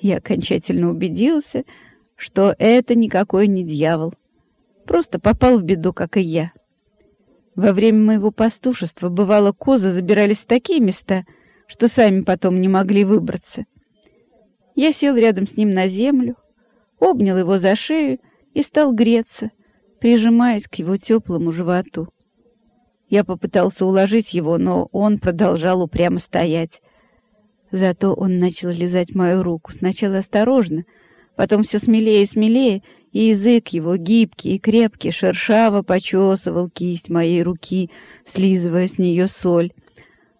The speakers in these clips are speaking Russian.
Я окончательно убедился, что это никакой не дьявол. Просто попал в беду, как и я. Во время моего пастушества, бывало, козы забирались в такие места, что сами потом не могли выбраться. Я сел рядом с ним на землю, обнял его за шею и стал греться, прижимаясь к его теплому животу. Я попытался уложить его, но он продолжал упрямо стоять. Зато он начал лизать мою руку, сначала осторожно, потом все смелее и смелее, и язык его, гибкий и крепкий, шершаво почесывал кисть моей руки, слизывая с нее соль.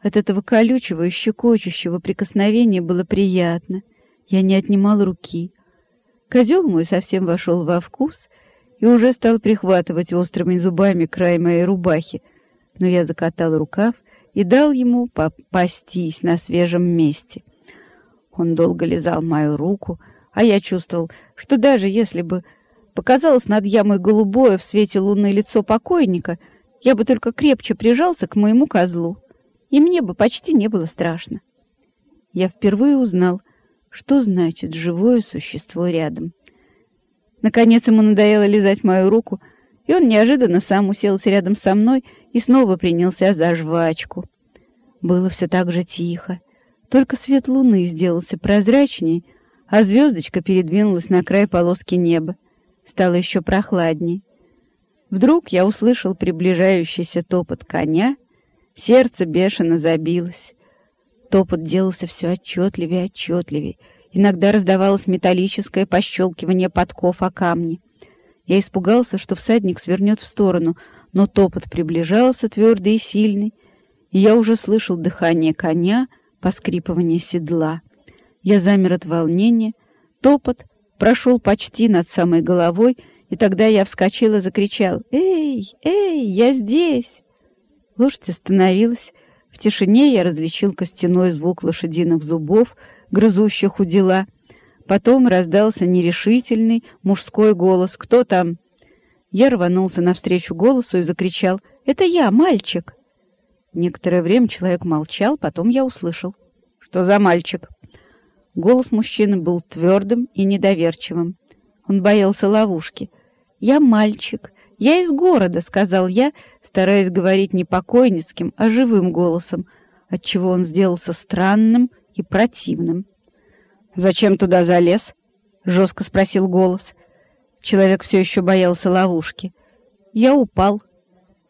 От этого колючего и щекочущего прикосновения было приятно. Я не отнимал руки. Козел мой совсем вошел во вкус и уже стал прихватывать острыми зубами край моей рубахи, но я закатал рукав и дал ему попастись на свежем месте. Он долго лизал мою руку, а я чувствовал, что даже если бы показалось над ямой голубое в свете луны лицо покойника, я бы только крепче прижался к моему козлу, и мне бы почти не было страшно. Я впервые узнал, что значит живое существо рядом. Наконец ему надоело лизать мою руку, и он неожиданно сам уселся рядом со мной и снова принялся за жвачку. Было все так же тихо, только свет луны сделался прозрачнее, а звездочка передвинулась на край полоски неба. Стало еще прохладней. Вдруг я услышал приближающийся топот коня, сердце бешено забилось. Топот делался все отчетливее и отчетливее. Иногда раздавалось металлическое пощелкивание подков о камни. Я испугался, что всадник свернет в сторону, но топот приближался твердый и сильный, я уже слышал дыхание коня, поскрипывание седла. Я замер от волнения, топот прошел почти над самой головой, и тогда я вскочил и закричал «Эй, эй, я здесь!» Лошадь остановилась. В тишине я различил костяной звук лошадиных зубов, грызущих у дела. Потом раздался нерешительный мужской голос «Кто там?» Я рванулся навстречу голосу и закричал «Это я, мальчик!» Некоторое время человек молчал, потом я услышал. «Что за мальчик?» Голос мужчины был твердым и недоверчивым. Он боялся ловушки. «Я мальчик. Я из города», — сказал я, стараясь говорить не покойницким, а живым голосом, отчего он сделался странным и противным. «Зачем туда залез?» — жестко спросил голос. Человек все еще боялся ловушки. Я упал.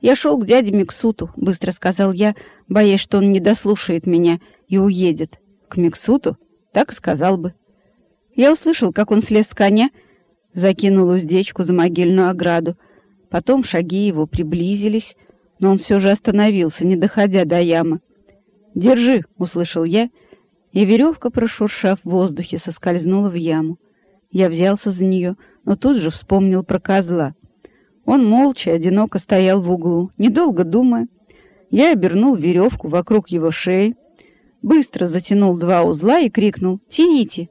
Я шел к дяде Миксуту, быстро сказал я, боясь, что он не дослушает меня и уедет. К Миксуту? Так и сказал бы. Я услышал, как он слез с коня, закинул уздечку за могильную ограду. Потом шаги его приблизились, но он все же остановился, не доходя до ямы. «Держи!» — услышал я, и веревка, прошуршав в воздухе, соскользнула в яму. Я взялся за нее, но тут же вспомнил про козла. Он молча, одиноко стоял в углу, недолго думая. Я обернул веревку вокруг его шеи, быстро затянул два узла и крикнул «Тяните!».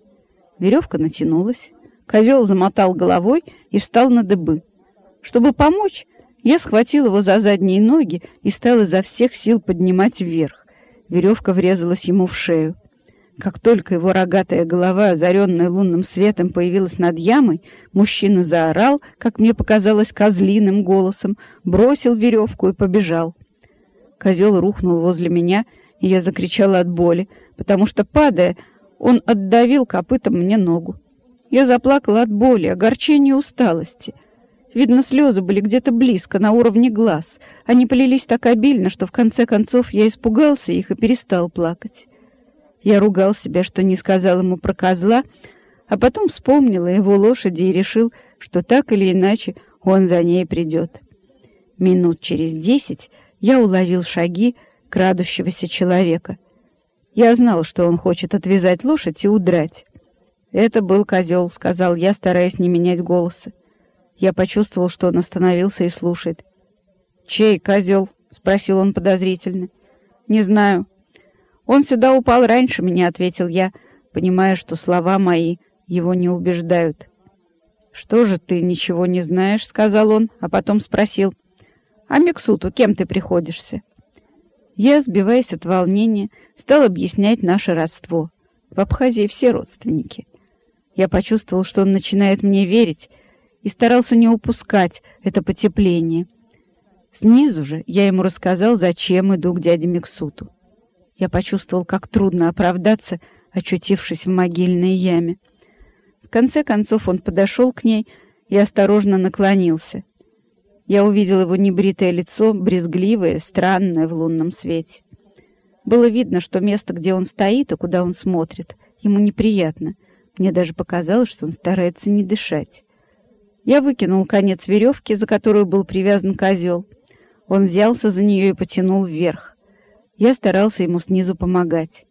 Веревка натянулась, козел замотал головой и встал на дыбы. Чтобы помочь, я схватил его за задние ноги и стал изо всех сил поднимать вверх. Веревка врезалась ему в шею. Как только его рогатая голова, озаренная лунным светом, появилась над ямой, мужчина заорал, как мне показалось, козлиным голосом, бросил веревку и побежал. Козел рухнул возле меня, и я закричала от боли, потому что, падая, он отдавил копытом мне ногу. Я заплакала от боли, огорчения и усталости. Видно, слезы были где-то близко, на уровне глаз. Они полились так обильно, что в конце концов я испугался их и перестал плакать. Я ругал себя, что не сказал ему про козла, а потом вспомнил о его лошади и решил, что так или иначе он за ней придет. Минут через десять я уловил шаги крадущегося человека. Я знал, что он хочет отвязать лошадь и удрать. «Это был козел», — сказал я, стараясь не менять голоса. Я почувствовал, что он остановился и слушает. «Чей козел?» — спросил он подозрительно. «Не знаю. «Он сюда упал раньше меня», — ответил я, понимая, что слова мои его не убеждают. «Что же ты ничего не знаешь?» — сказал он, а потом спросил. «А Миксуту кем ты приходишься?» Я, сбиваясь от волнения, стал объяснять наше родство. В Абхазии все родственники. Я почувствовал, что он начинает мне верить, и старался не упускать это потепление. Снизу же я ему рассказал, зачем иду к дяде Миксуту. Я почувствовал, как трудно оправдаться, очутившись в могильной яме. В конце концов он подошел к ней и осторожно наклонился. Я увидел его небритое лицо, брезгливое, странное в лунном свете. Было видно, что место, где он стоит и куда он смотрит, ему неприятно. Мне даже показалось, что он старается не дышать. Я выкинул конец веревки, за которую был привязан козел. Он взялся за нее и потянул вверх. Я старался ему снизу помогать.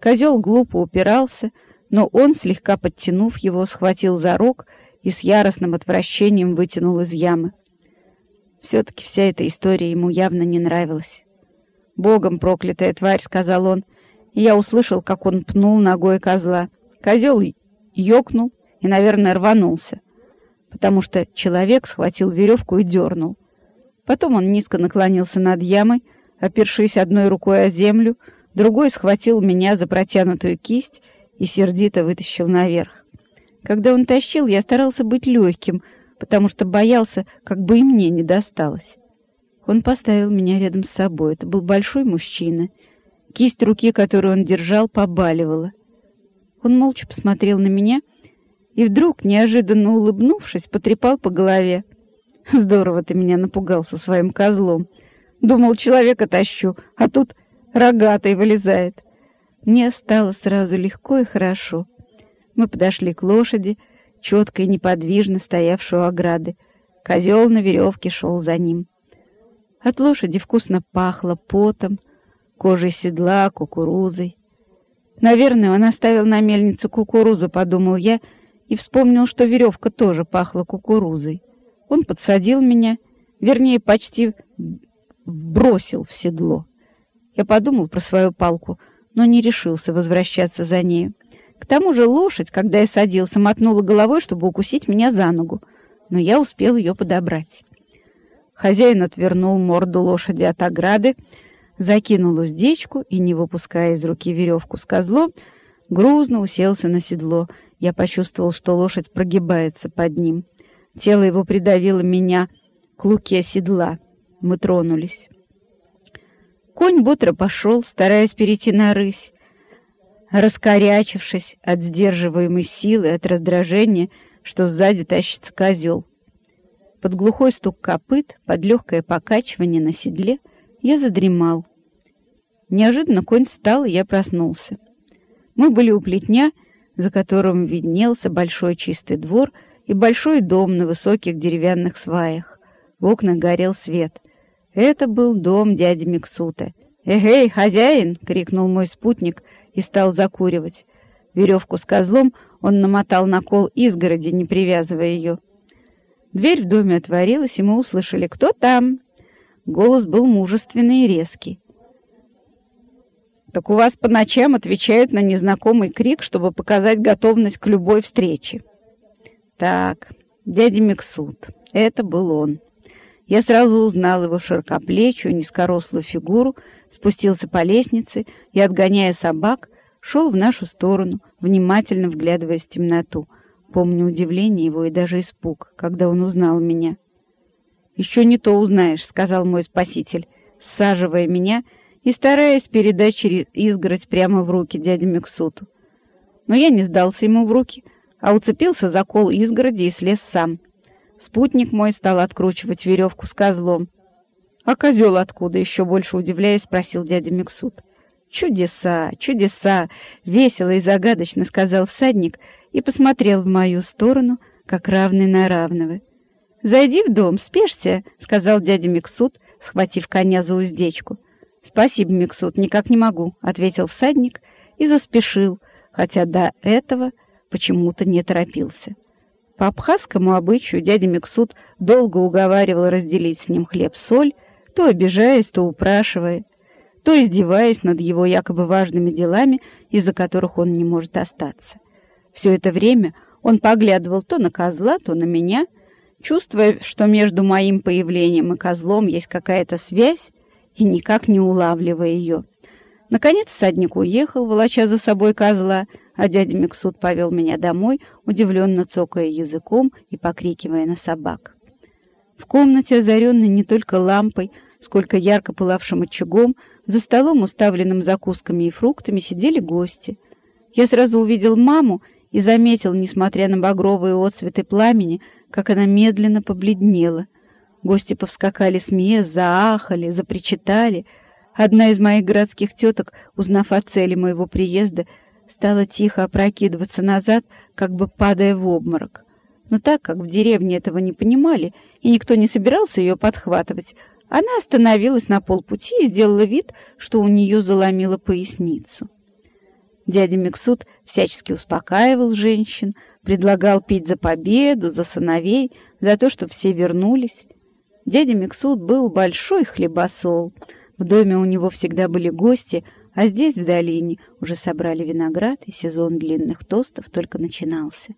Козел глупо упирался, но он, слегка подтянув его, схватил за рог и с яростным отвращением вытянул из ямы. Все-таки вся эта история ему явно не нравилась. «Богом проклятая тварь!» — сказал он. И я услышал, как он пнул ногой козла. Козел ёкнул и, наверное, рванулся, потому что человек схватил веревку и дернул. Потом он низко наклонился над ямой, опершись одной рукой о землю, другой схватил меня за протянутую кисть и сердито вытащил наверх. Когда он тащил, я старался быть легким, потому что боялся, как бы и мне не досталось. Он поставил меня рядом с собой. Это был большой мужчина. Кисть руки, которую он держал, побаливала. Он молча посмотрел на меня и вдруг, неожиданно улыбнувшись, потрепал по голове. «Здорово ты меня напугал со своим козлом. Думал, человека тащу, а тут рогатый вылезает». Мне стало сразу легко и хорошо. Мы подошли к лошади, четко и неподвижно стоявшую ограды. Козел на веревке шел за ним. От лошади вкусно пахло потом, кожей седла, кукурузой. Наверное, он оставил на мельнице кукурузу, подумал я, и вспомнил, что веревка тоже пахла кукурузой. Он подсадил меня, вернее, почти бросил в седло. Я подумал про свою палку, но не решился возвращаться за нею. К тому же лошадь, когда я садился, мотнула головой, чтобы укусить меня за ногу, но я успел ее подобрать. Хозяин отвернул морду лошади от ограды, закинул уздечку и, не выпуская из руки веревку с козлом, грузно уселся на седло. Я почувствовал, что лошадь прогибается под ним. Тело его придавило меня к луке седла. Мы тронулись. Конь бодро пошел, стараясь перейти на рысь раскорячившись от сдерживаемой силы, от раздражения, что сзади тащится козел. Под глухой стук копыт, под легкое покачивание на седле я задремал. Неожиданно конь встал, и я проснулся. Мы были у плетня, за которым виднелся большой чистый двор и большой дом на высоких деревянных сваях. В окнах горел свет. Это был дом дяди Миксута. «Эгей, хозяин!» — крикнул мой спутник — и стал закуривать. Веревку с козлом он намотал на кол изгороди, не привязывая ее. Дверь в доме отворилась, и мы услышали «Кто там?». Голос был мужественный и резкий. «Так у вас по ночам отвечают на незнакомый крик, чтобы показать готовность к любой встрече». «Так, дядя Миксут, это был он». Я сразу узнал его широкоплечую, низкорослую фигуру, спустился по лестнице и, отгоняя собак, шел в нашу сторону, внимательно вглядываясь в темноту. Помню удивление его и даже испуг, когда он узнал меня. «Еще не то узнаешь», — сказал мой спаситель, саживая меня и стараясь передать через изгородь прямо в руки дяде Мексуту. Но я не сдался ему в руки, а уцепился за кол изгороди и слез сам. Спутник мой стал откручивать веревку с козлом. «А козел откуда?» — еще больше удивляясь, спросил дядя Миксут. «Чудеса, чудеса!» — весело и загадочно сказал всадник и посмотрел в мою сторону, как равный на равного. «Зайди в дом, спешься», — сказал дядя Миксут, схватив коня за уздечку. «Спасибо, Миксут, никак не могу», — ответил всадник и заспешил, хотя до этого почему-то не торопился. По абхазскому обычаю дядя Миксут долго уговаривал разделить с ним хлеб-соль, то обижаясь, то упрашивая, то издеваясь над его якобы важными делами, из-за которых он не может остаться. Все это время он поглядывал то на козла, то на меня, чувствуя, что между моим появлением и козлом есть какая-то связь, и никак не улавливая ее. Наконец всадник уехал, волоча за собой козла, а дядя Миксут повел меня домой, удивленно цокая языком и покрикивая на собак. В комнате, озаренной не только лампой, сколько ярко пылавшим очагом, за столом, уставленным закусками и фруктами, сидели гости. Я сразу увидел маму и заметил, несмотря на багровые отцветы пламени, как она медленно побледнела. Гости повскакали с мест, заахали, запричитали — Одна из моих городских теток, узнав о цели моего приезда, стала тихо опрокидываться назад, как бы падая в обморок. Но так как в деревне этого не понимали, и никто не собирался ее подхватывать, она остановилась на полпути и сделала вид, что у нее заломило поясницу. Дядя Миксут всячески успокаивал женщин, предлагал пить за победу, за сыновей, за то, что все вернулись. Дядя Миксут был большой хлебосол — в доме у него всегда были гости, а здесь, в долине, уже собрали виноград, и сезон длинных тостов только начинался.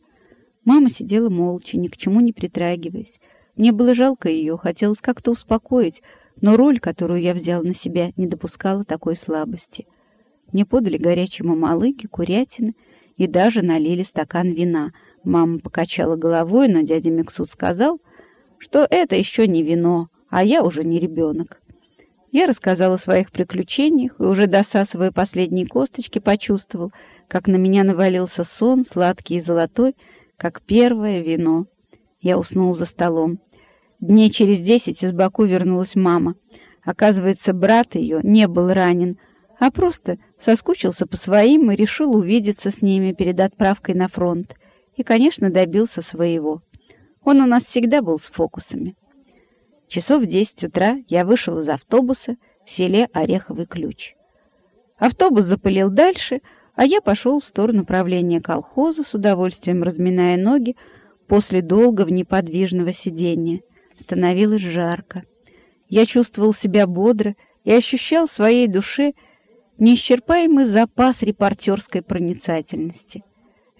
Мама сидела молча, ни к чему не притрагиваясь. Мне было жалко ее, хотелось как-то успокоить, но роль, которую я взял на себя, не допускала такой слабости. Мне подали горячие мамалыги, курятины и даже налили стакан вина. Мама покачала головой, но дядя Миксут сказал, что это еще не вино, а я уже не ребенок. Я рассказал о своих приключениях и, уже досасывая последние косточки, почувствовал, как на меня навалился сон, сладкий и золотой, как первое вино. Я уснул за столом. Дней через десять из Баку вернулась мама. Оказывается, брат ее не был ранен, а просто соскучился по своим и решил увидеться с ними перед отправкой на фронт. И, конечно, добился своего. Он у нас всегда был с фокусами. Часов в десять утра я вышел из автобуса в селе Ореховый Ключ. Автобус запылил дальше, а я пошел в сторону правления колхоза, с удовольствием разминая ноги после долгого неподвижного сидения. Становилось жарко. Я чувствовал себя бодро и ощущал в своей душе неисчерпаемый запас репортерской проницательности —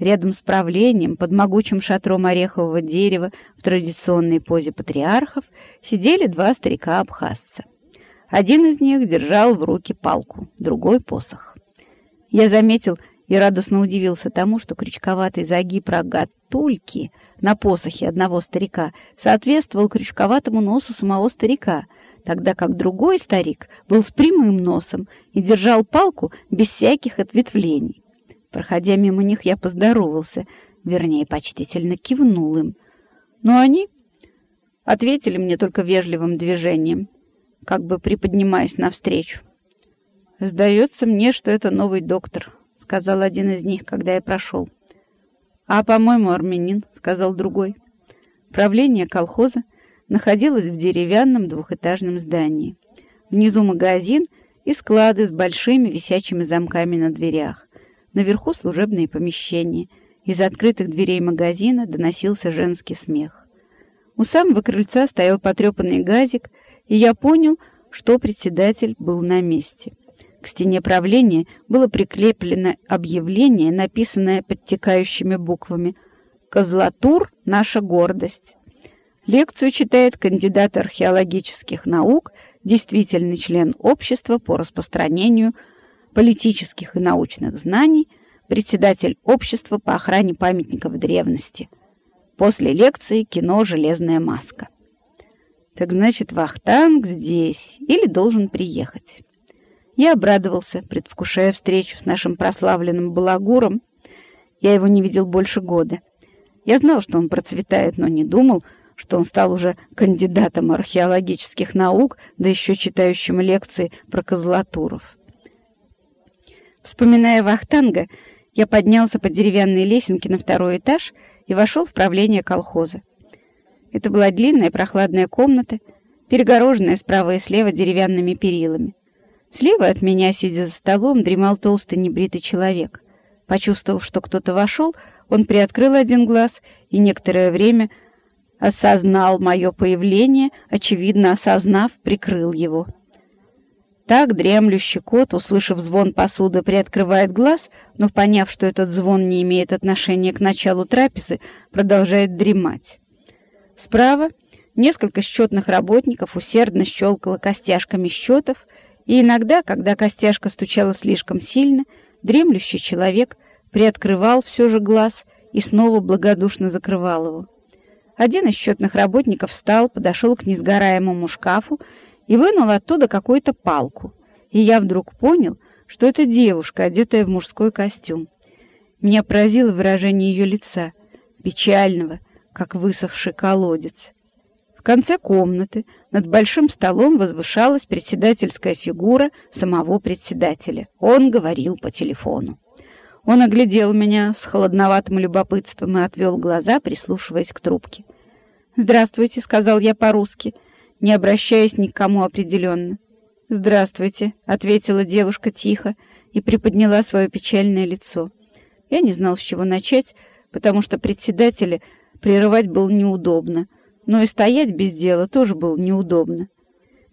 Рядом с правлением, под могучим шатром орехового дерева в традиционной позе патриархов, сидели два старика-абхазца. Один из них держал в руки палку, другой — посох. Я заметил и радостно удивился тому, что крючковатый загиб рога тульки на посохе одного старика соответствовал крючковатому носу самого старика, тогда как другой старик был с прямым носом и держал палку без всяких ответвлений. Проходя мимо них, я поздоровался, вернее, почтительно кивнул им. Но они ответили мне только вежливым движением, как бы приподнимаясь навстречу. «Сдается мне, что это новый доктор», — сказал один из них, когда я прошел. «А, по-моему, армянин», — сказал другой. Правление колхоза находилось в деревянном двухэтажном здании. Внизу магазин и склады с большими висячими замками на дверях. Наверху служебные помещения. Из открытых дверей магазина доносился женский смех. У самого крыльца стоял потрепанный газик, и я понял, что председатель был на месте. К стене правления было прикреплено объявление, написанное подтекающими буквами «Козлатур — наша гордость». Лекцию читает кандидат археологических наук, действительный член общества по распространению политических и научных знаний, председатель общества по охране памятников древности. После лекции кино «Железная маска». Так значит, Вахтанг здесь или должен приехать. Я обрадовался, предвкушая встречу с нашим прославленным балагуром. Я его не видел больше года. Я знал, что он процветает, но не думал, что он стал уже кандидатом археологических наук, да еще читающим лекции про козлатуров. Вспоминая Вахтанга, я поднялся по деревянной лесенке на второй этаж и вошел в правление колхоза. Это была длинная прохладная комната, перегороженная справа и слева деревянными перилами. Слева от меня, сидя за столом, дремал толстый небритый человек. Почувствовав, что кто-то вошел, он приоткрыл один глаз и некоторое время осознал мое появление, очевидно осознав, прикрыл его. Так дремлющий кот, услышав звон посуды, приоткрывает глаз, но, поняв, что этот звон не имеет отношения к началу трапезы, продолжает дремать. Справа несколько счетных работников усердно щелкало костяшками счетов, и иногда, когда костяшка стучала слишком сильно, дремлющий человек приоткрывал все же глаз и снова благодушно закрывал его. Один из счетных работников встал, подошел к несгораемому шкафу и вынул оттуда какую-то палку. И я вдруг понял, что это девушка, одетая в мужской костюм. Меня поразило выражение ее лица, печального, как высохший колодец. В конце комнаты над большим столом возвышалась председательская фигура самого председателя. Он говорил по телефону. Он оглядел меня с холодноватым любопытством и отвел глаза, прислушиваясь к трубке. «Здравствуйте», — сказал я по-русски, не обращаясь ни к кому определенно. «Здравствуйте», — ответила девушка тихо и приподняла свое печальное лицо. Я не знал, с чего начать, потому что председателя прерывать было неудобно, но и стоять без дела тоже было неудобно.